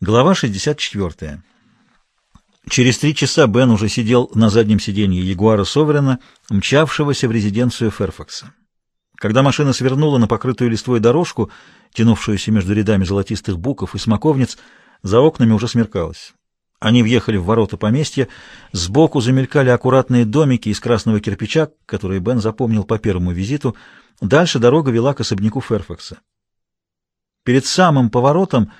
Глава 64. Через три часа Бен уже сидел на заднем сиденье Ягуара Соверена, мчавшегося в резиденцию Ферфакса. Когда машина свернула на покрытую листвой дорожку, тянувшуюся между рядами золотистых буков и смоковниц, за окнами уже смеркалось. Они въехали в ворота поместья, сбоку замелькали аккуратные домики из красного кирпича, которые Бен запомнил по первому визиту. Дальше дорога вела к особняку Ферфакса. Перед самым поворотом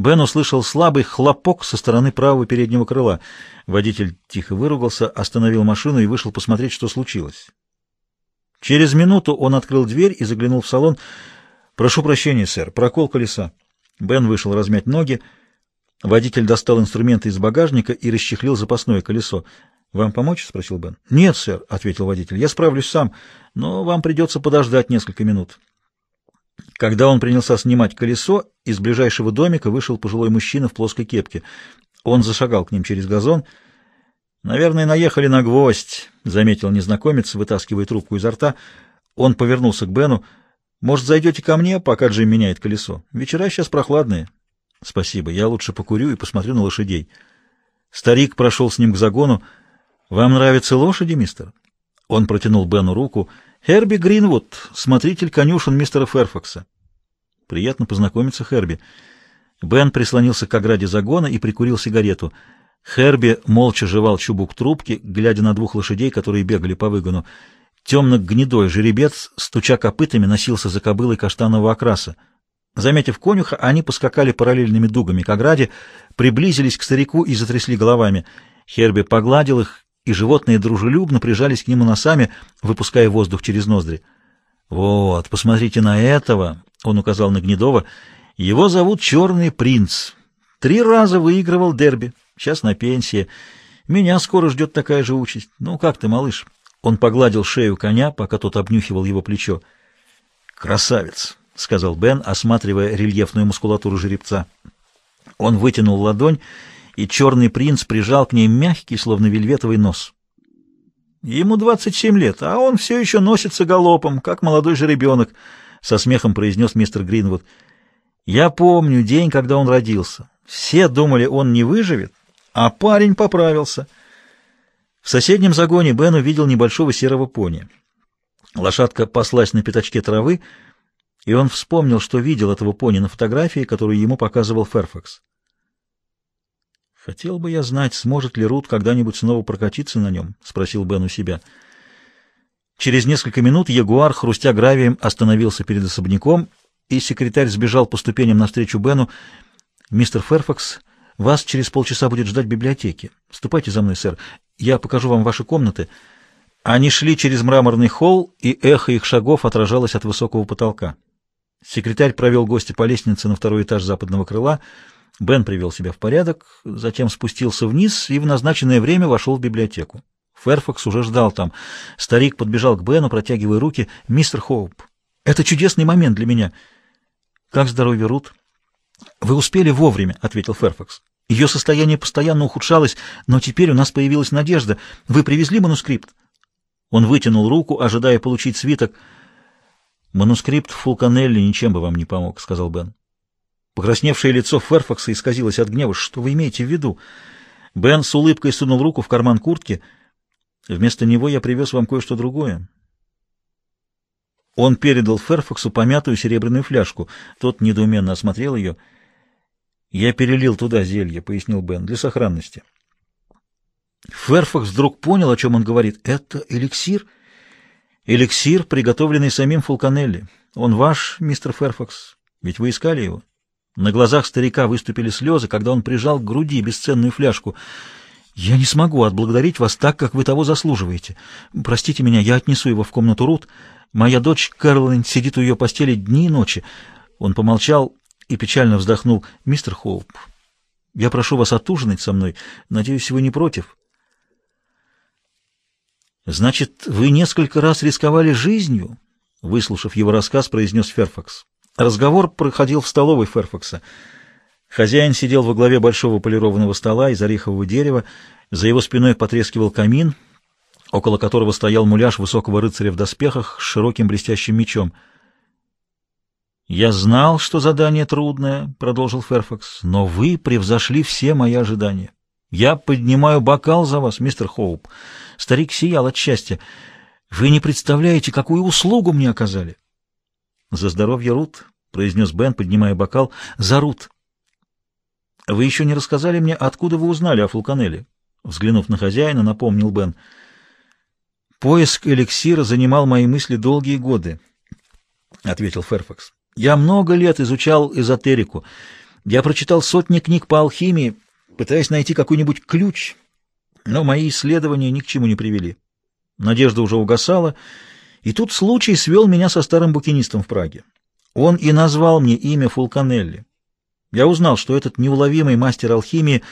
Бен услышал слабый хлопок со стороны правого переднего крыла. Водитель тихо выругался, остановил машину и вышел посмотреть, что случилось. Через минуту он открыл дверь и заглянул в салон. «Прошу прощения, сэр, прокол колеса». Бен вышел размять ноги. Водитель достал инструменты из багажника и расчехлил запасное колесо. «Вам помочь?» — спросил Бен. «Нет, сэр», — ответил водитель. «Я справлюсь сам, но вам придется подождать несколько минут». Когда он принялся снимать колесо, из ближайшего домика вышел пожилой мужчина в плоской кепке. Он зашагал к ним через газон. «Наверное, наехали на гвоздь», — заметил незнакомец, вытаскивая трубку изо рта. Он повернулся к Бену. «Может, зайдете ко мне, пока Джим меняет колесо? Вечера сейчас прохладные». «Спасибо. Я лучше покурю и посмотрю на лошадей». Старик прошел с ним к загону. «Вам нравятся лошади, мистер?» Он протянул Бену руку — Херби Гринвуд, смотритель конюшен мистера Ферфакса. Приятно познакомиться, Херби. Бен прислонился к ограде загона и прикурил сигарету. Херби молча жевал чубук трубки, глядя на двух лошадей, которые бегали по выгону. Темно-гнедой жеребец, стуча копытами, носился за кобылой каштанового окраса. Заметив конюха, они поскакали параллельными дугами к ограде, приблизились к старику и затрясли головами. Херби погладил их и животные дружелюбно прижались к нему носами, выпуская воздух через ноздри. «Вот, посмотрите на этого!» — он указал на Гнедова. «Его зовут Черный принц. Три раза выигрывал дерби. Сейчас на пенсии. Меня скоро ждет такая же участь. Ну, как ты, малыш?» Он погладил шею коня, пока тот обнюхивал его плечо. «Красавец!» — сказал Бен, осматривая рельефную мускулатуру жеребца. Он вытянул ладонь и черный принц прижал к ней мягкий, словно вельветовый нос. «Ему двадцать семь лет, а он все еще носится галопом, как молодой жеребенок», — со смехом произнес мистер Гринвуд. «Я помню день, когда он родился. Все думали, он не выживет, а парень поправился». В соседнем загоне Бен увидел небольшого серого пони. Лошадка паслась на пятачке травы, и он вспомнил, что видел этого пони на фотографии, которую ему показывал Ферфакс. «Хотел бы я знать, сможет ли Рут когда-нибудь снова прокатиться на нем?» — спросил Бен у себя. Через несколько минут Ягуар, хрустя гравием, остановился перед особняком, и секретарь сбежал по ступеням навстречу Бену. «Мистер Ферфакс, вас через полчаса будет ждать в библиотеке. Ступайте за мной, сэр. Я покажу вам ваши комнаты». Они шли через мраморный холл, и эхо их шагов отражалось от высокого потолка. Секретарь провел гостя по лестнице на второй этаж западного крыла — Бен привел себя в порядок, затем спустился вниз и в назначенное время вошел в библиотеку. Ферфакс уже ждал там. Старик подбежал к Бену, протягивая руки. «Мистер Хоуп, это чудесный момент для меня». «Как здоровье Рут?» «Вы успели вовремя», — ответил Ферфакс. «Ее состояние постоянно ухудшалось, но теперь у нас появилась надежда. Вы привезли манускрипт?» Он вытянул руку, ожидая получить свиток. «Манускрипт Фулканелли ничем бы вам не помог», — сказал Бен. Покрасневшее лицо Ферфакса исказилось от гнева. «Что вы имеете в виду?» Бен с улыбкой сунул руку в карман куртки. «Вместо него я привез вам кое-что другое». Он передал Ферфаксу помятую серебряную фляжку. Тот недоуменно осмотрел ее. «Я перелил туда зелье», — пояснил Бен, — «для сохранности». Ферфакс вдруг понял, о чем он говорит. «Это эликсир?» «Эликсир, приготовленный самим Фулканелли. Он ваш, мистер Ферфакс, ведь вы искали его?» На глазах старика выступили слезы, когда он прижал к груди бесценную фляжку. «Я не смогу отблагодарить вас так, как вы того заслуживаете. Простите меня, я отнесу его в комнату Рут. Моя дочь Кэролайн сидит у ее постели дни и ночи». Он помолчал и печально вздохнул. «Мистер Хоуп, я прошу вас отужинать со мной. Надеюсь, вы не против?» «Значит, вы несколько раз рисковали жизнью?» Выслушав его рассказ, произнес Ферфакс. Разговор проходил в столовой Ферфакса. Хозяин сидел во главе большого полированного стола из орехового дерева, за его спиной потрескивал камин, около которого стоял муляж высокого рыцаря в доспехах с широким блестящим мечом. «Я знал, что задание трудное», — продолжил Ферфакс, — «но вы превзошли все мои ожидания. Я поднимаю бокал за вас, мистер Хоуп». Старик сиял от счастья. «Вы не представляете, какую услугу мне оказали!» «За здоровье Рут», — произнес Бен, поднимая бокал, — «за Рут». «Вы еще не рассказали мне, откуда вы узнали о Фулканеле?» Взглянув на хозяина, напомнил Бен. «Поиск эликсира занимал мои мысли долгие годы», — ответил Ферфакс. «Я много лет изучал эзотерику. Я прочитал сотни книг по алхимии, пытаясь найти какой-нибудь ключ, но мои исследования ни к чему не привели. Надежда уже угасала, и тут случай свел меня со старым букинистом в Праге. Он и назвал мне имя Фулканелли. Я узнал, что этот неуловимый мастер алхимии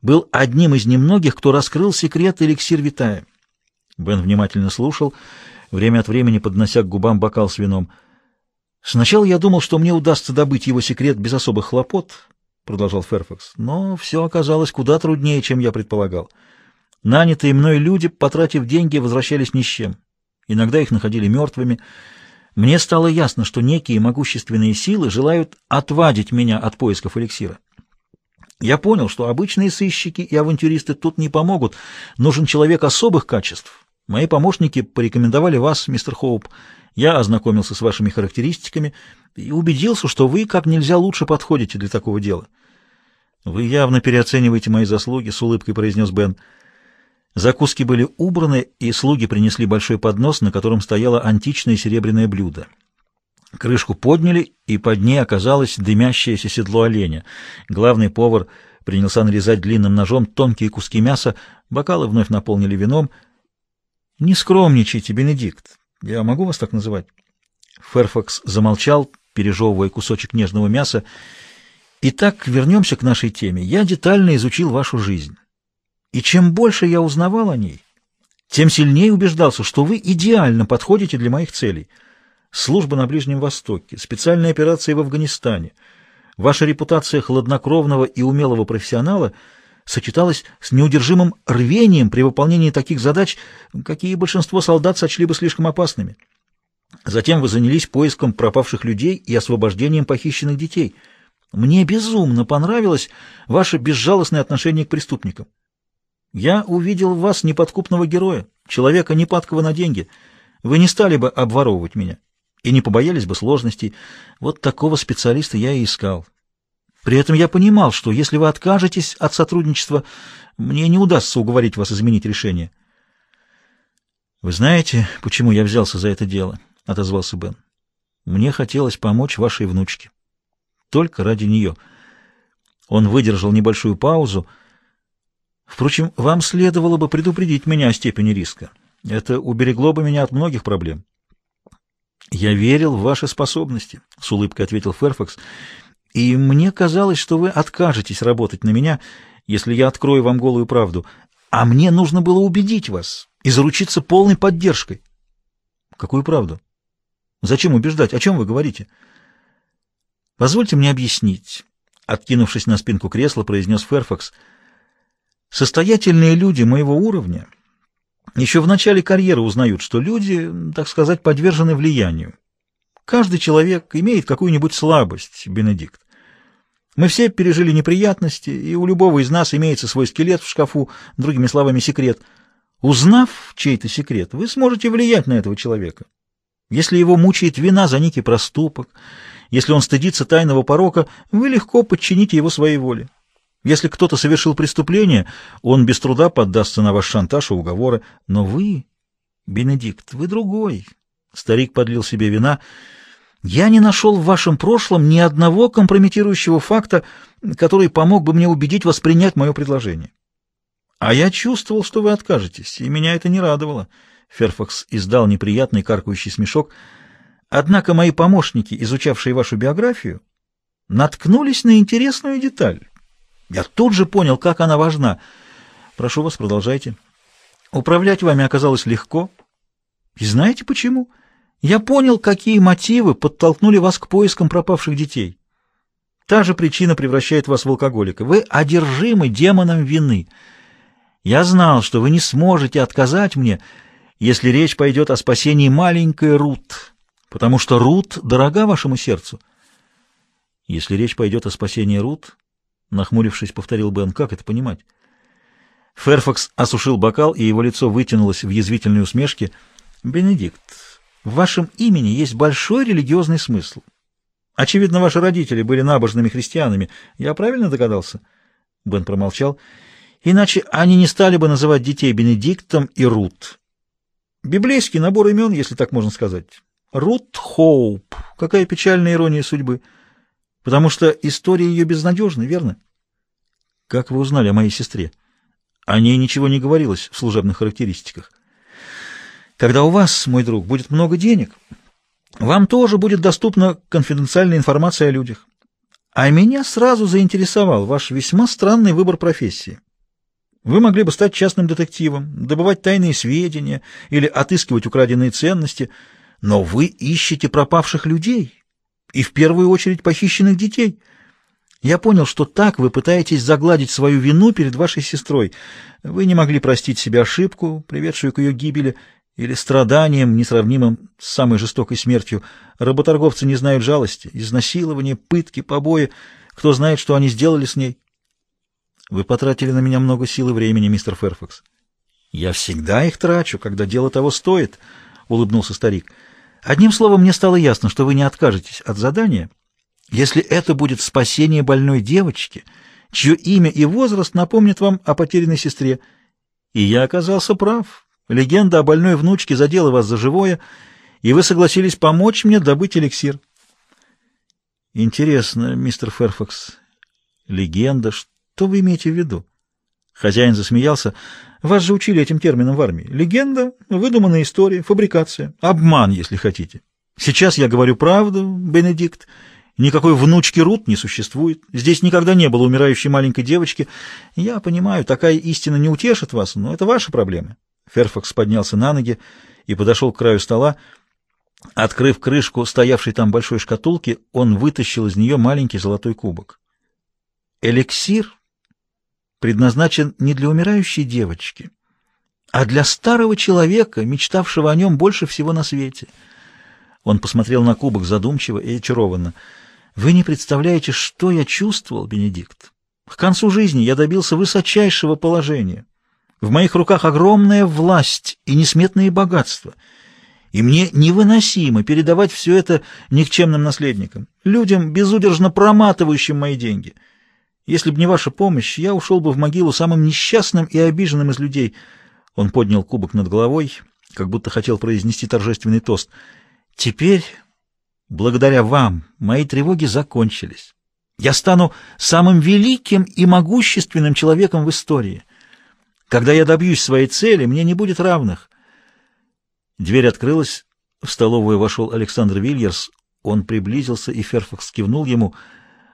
был одним из немногих, кто раскрыл секрет эликсир Витая. Бен внимательно слушал, время от времени поднося к губам бокал с вином. «Сначала я думал, что мне удастся добыть его секрет без особых хлопот», — продолжал Ферфакс, — «но все оказалось куда труднее, чем я предполагал. Нанятые мной люди, потратив деньги, возвращались ни с чем. Иногда их находили мертвыми». Мне стало ясно, что некие могущественные силы желают отвадить меня от поисков эликсира. Я понял, что обычные сыщики и авантюристы тут не помогут. Нужен человек особых качеств. Мои помощники порекомендовали вас, мистер Хоуп. Я ознакомился с вашими характеристиками и убедился, что вы как нельзя лучше подходите для такого дела. Вы явно переоцениваете мои заслуги, — с улыбкой произнес Бен. Закуски были убраны, и слуги принесли большой поднос, на котором стояло античное серебряное блюдо. Крышку подняли, и под ней оказалось дымящееся седло оленя. Главный повар принялся нарезать длинным ножом тонкие куски мяса, бокалы вновь наполнили вином. «Не скромничайте, Бенедикт. Я могу вас так называть?» Ферфакс замолчал, пережевывая кусочек нежного мяса. «Итак, вернемся к нашей теме. Я детально изучил вашу жизнь». И чем больше я узнавал о ней, тем сильнее убеждался, что вы идеально подходите для моих целей. Служба на Ближнем Востоке, специальные операции в Афганистане, ваша репутация хладнокровного и умелого профессионала сочеталась с неудержимым рвением при выполнении таких задач, какие большинство солдат сочли бы слишком опасными. Затем вы занялись поиском пропавших людей и освобождением похищенных детей. Мне безумно понравилось ваше безжалостное отношение к преступникам. Я увидел в вас неподкупного героя, человека непадкого на деньги. Вы не стали бы обворовывать меня и не побоялись бы сложностей. Вот такого специалиста я и искал. При этом я понимал, что если вы откажетесь от сотрудничества, мне не удастся уговорить вас изменить решение. «Вы знаете, почему я взялся за это дело?» — отозвался Бен. «Мне хотелось помочь вашей внучке. Только ради нее». Он выдержал небольшую паузу, — Впрочем, вам следовало бы предупредить меня о степени риска. Это уберегло бы меня от многих проблем. «Я верил в ваши способности», — с улыбкой ответил Ферфакс, «и мне казалось, что вы откажетесь работать на меня, если я открою вам голую правду, а мне нужно было убедить вас и заручиться полной поддержкой». «Какую правду? Зачем убеждать? О чем вы говорите?» «Позвольте мне объяснить», — откинувшись на спинку кресла, произнес Ферфакс, — Состоятельные люди моего уровня еще в начале карьеры узнают, что люди, так сказать, подвержены влиянию. Каждый человек имеет какую-нибудь слабость, Бенедикт. Мы все пережили неприятности, и у любого из нас имеется свой скелет в шкафу, другими словами, секрет. Узнав чей-то секрет, вы сможете влиять на этого человека. Если его мучает вина за некий проступок, если он стыдится тайного порока, вы легко подчините его своей воле. Если кто-то совершил преступление, он без труда поддастся на ваш шантаж и уговоры. Но вы, Бенедикт, вы другой. Старик подлил себе вина. Я не нашел в вашем прошлом ни одного компрометирующего факта, который помог бы мне убедить вас принять мое предложение. А я чувствовал, что вы откажетесь, и меня это не радовало. Ферфакс издал неприятный каркающий смешок. Однако мои помощники, изучавшие вашу биографию, наткнулись на интересную деталь. Я тут же понял, как она важна. Прошу вас, продолжайте. Управлять вами оказалось легко. И знаете почему? Я понял, какие мотивы подтолкнули вас к поискам пропавших детей. Та же причина превращает вас в алкоголика. Вы одержимы демоном вины. Я знал, что вы не сможете отказать мне, если речь пойдет о спасении маленькой Рут, потому что Рут дорога вашему сердцу. Если речь пойдет о спасении Рут, нахмурившись, повторил Бен, как это понимать? Ферфакс осушил бокал, и его лицо вытянулось в язвительной усмешке. «Бенедикт, в вашем имени есть большой религиозный смысл. Очевидно, ваши родители были набожными христианами. Я правильно догадался?» Бен промолчал. «Иначе они не стали бы называть детей Бенедиктом и Рут. Библейский набор имен, если так можно сказать. Рут Хоуп. Какая печальная ирония судьбы. Потому что история ее безнадежна, верно?» «Как вы узнали о моей сестре?» О ней ничего не говорилось в служебных характеристиках. Когда у вас, мой друг, будет много денег, вам тоже будет доступна конфиденциальная информация о людях. А меня сразу заинтересовал ваш весьма странный выбор профессии. Вы могли бы стать частным детективом, добывать тайные сведения или отыскивать украденные ценности, но вы ищете пропавших людей и в первую очередь похищенных детей — я понял, что так вы пытаетесь загладить свою вину перед вашей сестрой. Вы не могли простить себе ошибку, приведшую к ее гибели, или страданиям, несравнимым с самой жестокой смертью. Работорговцы не знают жалости, изнасилования, пытки, побои. Кто знает, что они сделали с ней? Вы потратили на меня много сил и времени, мистер Ферфакс. Я всегда их трачу, когда дело того стоит, — улыбнулся старик. Одним словом, мне стало ясно, что вы не откажетесь от задания, — если это будет спасение больной девочки, чье имя и возраст напомнят вам о потерянной сестре. И я оказался прав. Легенда о больной внучке задела вас за живое, и вы согласились помочь мне добыть эликсир. Интересно, мистер Ферфакс, легенда, что вы имеете в виду? Хозяин засмеялся. Вас же учили этим термином в армии. Легенда, выдуманная история, фабрикация, обман, если хотите. Сейчас я говорю правду, Бенедикт, — Никакой внучки Рут не существует. Здесь никогда не было умирающей маленькой девочки. Я понимаю, такая истина не утешит вас, но это ваши проблемы. Ферфакс поднялся на ноги и подошел к краю стола. Открыв крышку стоявшей там большой шкатулки, он вытащил из нее маленький золотой кубок. Эликсир предназначен не для умирающей девочки, а для старого человека, мечтавшего о нем больше всего на свете. Он посмотрел на кубок задумчиво и очарованно — вы не представляете, что я чувствовал, Бенедикт. К концу жизни я добился высочайшего положения. В моих руках огромная власть и несметные богатства. И мне невыносимо передавать все это никчемным наследникам, людям, безудержно проматывающим мои деньги. Если бы не ваша помощь, я ушел бы в могилу самым несчастным и обиженным из людей. Он поднял кубок над головой, как будто хотел произнести торжественный тост. Теперь Благодаря вам мои тревоги закончились. Я стану самым великим и могущественным человеком в истории. Когда я добьюсь своей цели, мне не будет равных. Дверь открылась, в столовую вошел Александр Вильерс. Он приблизился, и Ферфакс кивнул ему.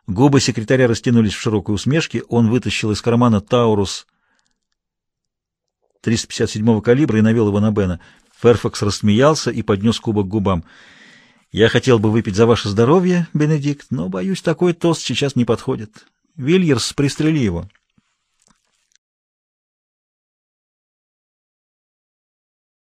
Губы секретаря растянулись в широкой усмешке. Он вытащил из кармана Таурус 357-го калибра и навел его на Бена. Ферфакс рассмеялся и поднес кубок к губам. Я хотел бы выпить за ваше здоровье, Бенедикт, но, боюсь, такой тост сейчас не подходит. Вильерс, пристрели его.